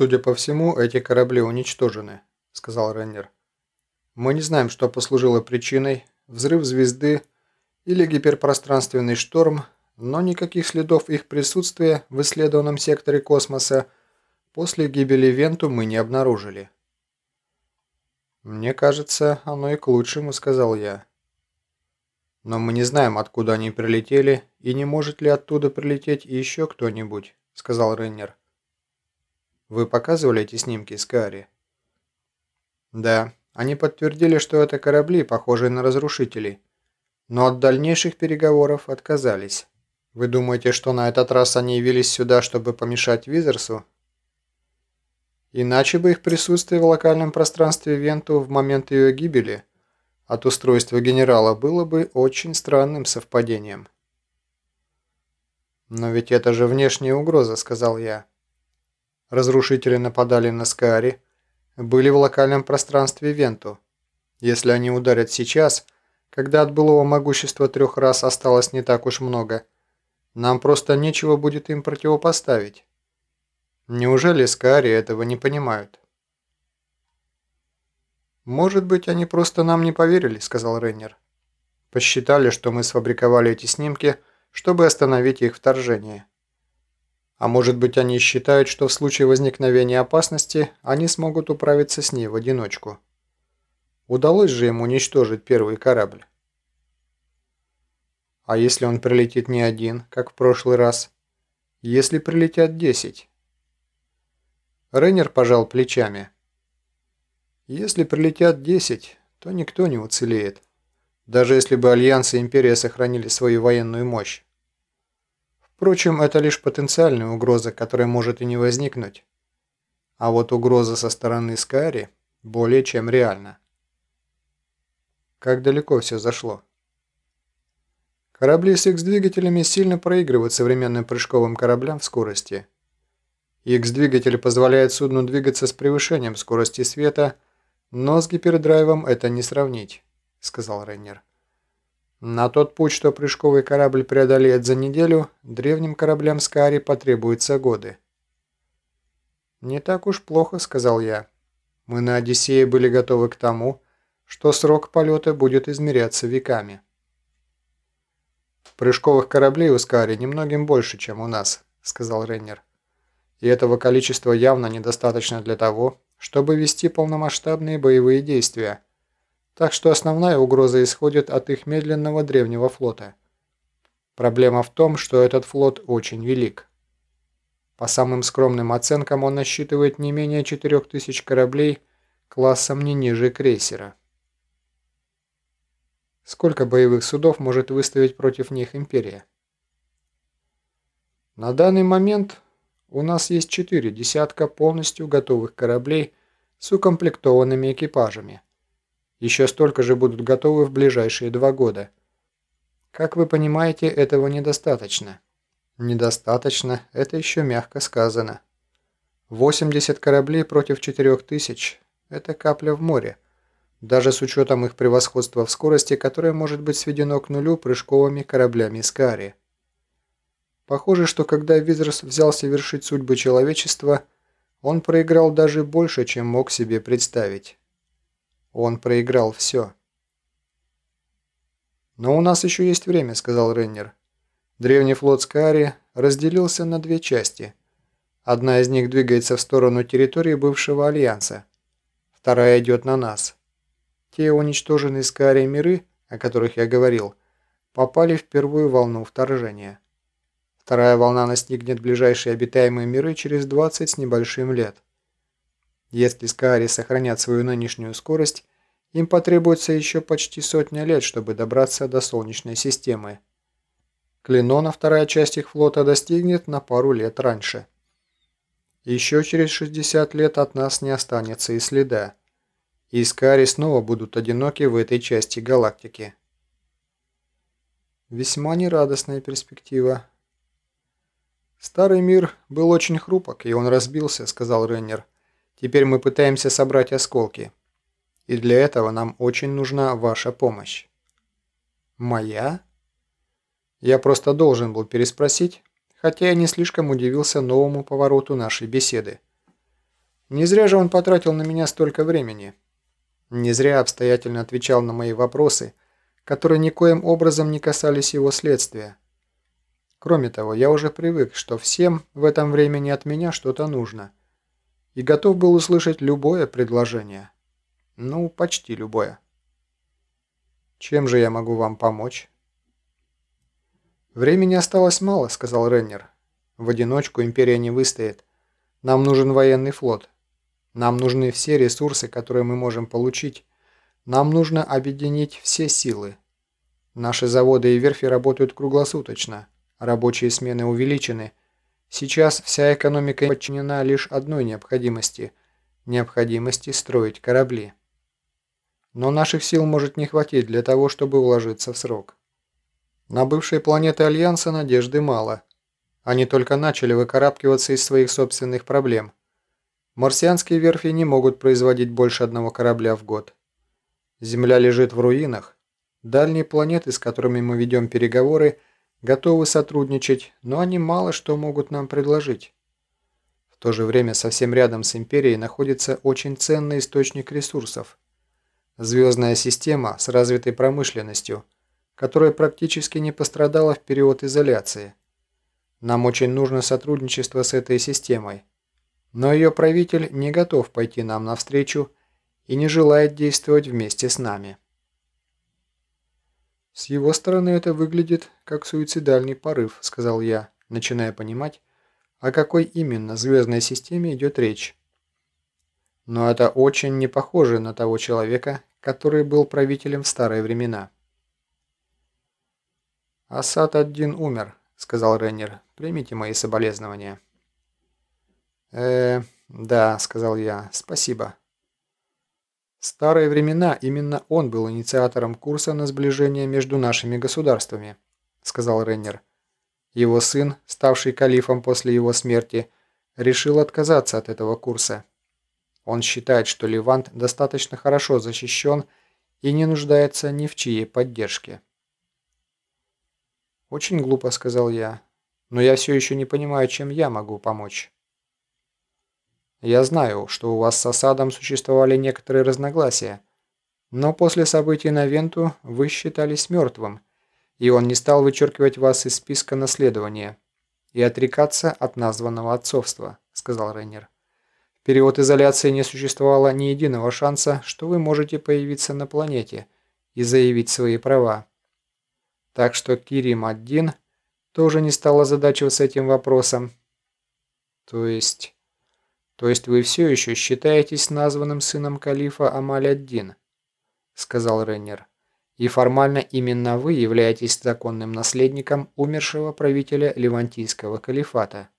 «Судя по всему, эти корабли уничтожены», – сказал Реннер. «Мы не знаем, что послужило причиной, взрыв звезды или гиперпространственный шторм, но никаких следов их присутствия в исследованном секторе космоса после гибели Венту мы не обнаружили». «Мне кажется, оно и к лучшему», – сказал я. «Но мы не знаем, откуда они прилетели, и не может ли оттуда прилететь еще кто-нибудь», – сказал Реннер. Вы показывали эти снимки Скари? Да, они подтвердили, что это корабли, похожие на разрушителей. Но от дальнейших переговоров отказались. Вы думаете, что на этот раз они явились сюда, чтобы помешать Визерсу? Иначе бы их присутствие в локальном пространстве Венту в момент ее гибели от устройства генерала было бы очень странным совпадением. «Но ведь это же внешняя угроза», — сказал я. Разрушители нападали на Скаари, были в локальном пространстве Венту. Если они ударят сейчас, когда от былого могущества трех раз осталось не так уж много, нам просто нечего будет им противопоставить. Неужели Скаари этого не понимают? «Может быть, они просто нам не поверили», — сказал Рейнер. «Посчитали, что мы сфабриковали эти снимки, чтобы остановить их вторжение». А может быть они считают, что в случае возникновения опасности они смогут управиться с ней в одиночку. Удалось же ему уничтожить первый корабль. А если он прилетит не один, как в прошлый раз? Если прилетят десять? Рейнер пожал плечами. Если прилетят десять, то никто не уцелеет. Даже если бы Альянс и Империя сохранили свою военную мощь. Впрочем, это лишь потенциальная угроза, которая может и не возникнуть. А вот угроза со стороны Скари более чем реальна. Как далеко все зашло? Корабли с X-двигателями сильно проигрывают современным прыжковым кораблям в скорости. X-двигатель позволяет судну двигаться с превышением скорости света, но с гипердрайвом это не сравнить, сказал Рейнер. На тот путь, что прыжковый корабль преодолеет за неделю, древним кораблям Скари потребуются годы. «Не так уж плохо», — сказал я. «Мы на Одиссее были готовы к тому, что срок полета будет измеряться веками». «Прыжковых кораблей у Скари немногим больше, чем у нас», — сказал Рейнер. «И этого количества явно недостаточно для того, чтобы вести полномасштабные боевые действия» Так что основная угроза исходит от их медленного древнего флота. Проблема в том, что этот флот очень велик. По самым скромным оценкам он насчитывает не менее 4000 кораблей классом не ниже крейсера. Сколько боевых судов может выставить против них Империя? На данный момент у нас есть четыре десятка полностью готовых кораблей с укомплектованными экипажами – еще столько же будут готовы в ближайшие два года. Как вы понимаете, этого недостаточно. Недостаточно – это еще мягко сказано. 80 кораблей против 4000 – это капля в море, даже с учетом их превосходства в скорости, которое может быть сведено к нулю прыжковыми кораблями Скари. Похоже, что когда Визерс взялся вершить судьбы человечества, он проиграл даже больше, чем мог себе представить. Он проиграл все. «Но у нас еще есть время», — сказал Реннер. Древний флот Скари разделился на две части. Одна из них двигается в сторону территории бывшего Альянса. Вторая идет на нас. Те уничтоженные Скари миры, о которых я говорил, попали в первую волну вторжения. Вторая волна настигнет ближайшие обитаемые миры через 20 с небольшим лет. Если Скаари сохранят свою нынешнюю скорость, им потребуется еще почти сотня лет, чтобы добраться до Солнечной системы. Клинона вторая часть их флота достигнет на пару лет раньше. Еще через 60 лет от нас не останется и следа. И Скаари снова будут одиноки в этой части галактики. Весьма нерадостная перспектива. «Старый мир был очень хрупок, и он разбился», — сказал Реннер. Теперь мы пытаемся собрать осколки. И для этого нам очень нужна ваша помощь. Моя? Я просто должен был переспросить, хотя я не слишком удивился новому повороту нашей беседы. Не зря же он потратил на меня столько времени. Не зря обстоятельно отвечал на мои вопросы, которые никоим образом не касались его следствия. Кроме того, я уже привык, что всем в этом времени от меня что-то нужно. И готов был услышать любое предложение. Ну, почти любое. Чем же я могу вам помочь? «Времени осталось мало», — сказал Реннер. «В одиночку империя не выстоит. Нам нужен военный флот. Нам нужны все ресурсы, которые мы можем получить. Нам нужно объединить все силы. Наши заводы и верфи работают круглосуточно. Рабочие смены увеличены. Сейчас вся экономика подчинена лишь одной необходимости – необходимости строить корабли. Но наших сил может не хватить для того, чтобы уложиться в срок. На бывшей планеты Альянса надежды мало. Они только начали выкарабкиваться из своих собственных проблем. Марсианские верфи не могут производить больше одного корабля в год. Земля лежит в руинах. Дальние планеты, с которыми мы ведем переговоры, готовы сотрудничать, но они мало что могут нам предложить. В то же время совсем рядом с Империей находится очень ценный источник ресурсов – Звездная система с развитой промышленностью, которая практически не пострадала в период изоляции. Нам очень нужно сотрудничество с этой системой. Но ее правитель не готов пойти нам навстречу и не желает действовать вместе с нами. «С его стороны это выглядит как суицидальный порыв», — сказал я, начиная понимать, о какой именно звездной системе идет речь. Но это очень не похоже на того человека, который был правителем в старые времена. «Асад один умер», — сказал Реннер. «Примите мои соболезнования». «Э, да», — сказал я. «Спасибо». В старые времена именно он был инициатором курса на сближение между нашими государствами, сказал Реннер. Его сын, ставший калифом после его смерти, решил отказаться от этого курса. Он считает, что Левант достаточно хорошо защищен и не нуждается ни в чьей поддержке. «Очень глупо», — сказал я, — «но я все еще не понимаю, чем я могу помочь». «Я знаю, что у вас с осадом существовали некоторые разногласия, но после событий на Венту вы считались мертвым, и он не стал вычеркивать вас из списка наследования и отрекаться от названного отцовства», — сказал Рейнер. В период изоляции не существовало ни единого шанса, что вы можете появиться на планете и заявить свои права. Так что Кирим один тоже не стал озадачиваться этим вопросом. То есть... То есть вы все еще считаетесь названным сыном калифа Амаль-ад-Дин, сказал Реннер. И формально именно вы являетесь законным наследником умершего правителя Левантийского калифата.